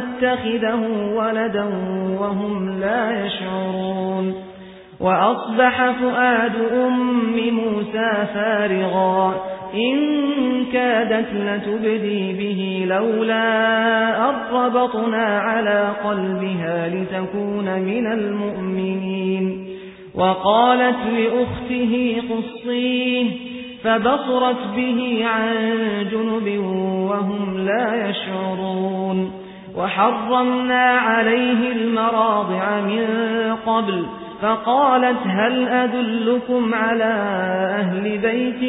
نتخذه ولدا وهم لا يشعرون. وأصبح فؤاد أم موسى فارغا. إن كادت لتبدي به لولا أربطنا على قلبها لتكون من المؤمنين. وقالت لأخته قصيه فبصرت به عن جنب وحرمنا عليه المراضع من قبل فقالت هل أدلكم على أهل بيت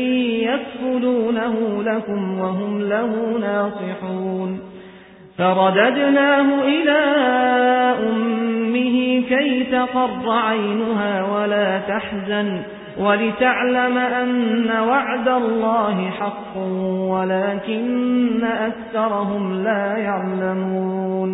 يكفلونه لكم وهم له ناصحون فرددناه إلى أمه كي تقر عينها ولا تحزن ولتعلم أن وعد الله حق ولكن أكثرهم لا يعلمون.